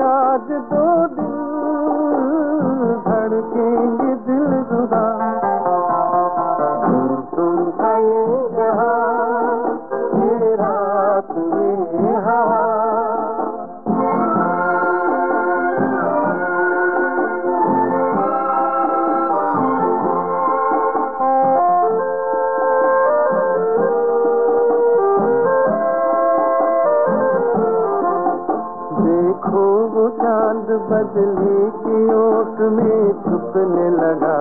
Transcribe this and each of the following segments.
आज दो दिल धड़केंगे दिल जुदा। तुम का ये जहाँ ये रात ये हवा। वो चाँद बदले की ओट में छुपने लगा।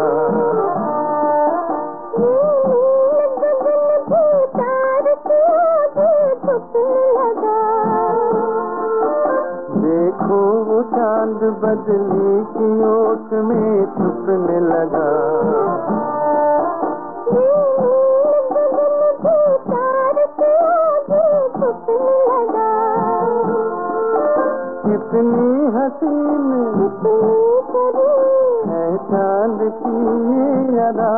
देखो वो चाँद बदली की कितनी हसीन है चाँद की ये अदा।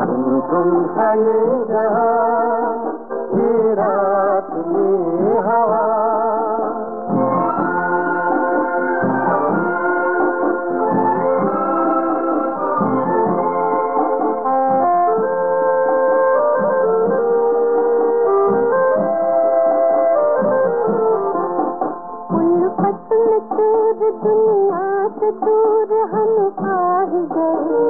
तुम तुम सा ये रात ये रात ये दुनिया से दूर हम आ ही गए।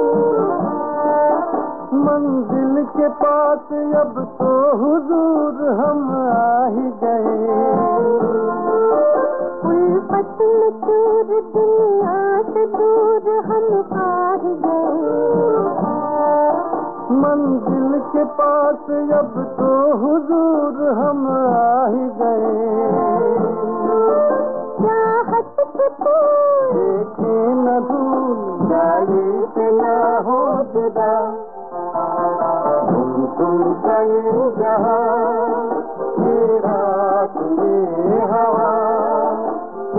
मंजिल के पास अब तो हुजूर हम आ ही गए। उल्फत में चूर दुनिया से दूर हम आ ही गए। मंजिल के पास अब तो हुजूर हम आ ही ना हो जुदा तुम तुम का ये जहां ये रात ये हवा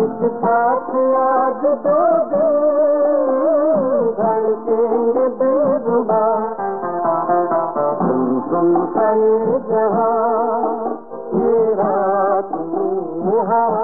एक साथ आज दो दिल धड़केंगे बेजुबा तुम तुम का ये जहां ये रात ये हवा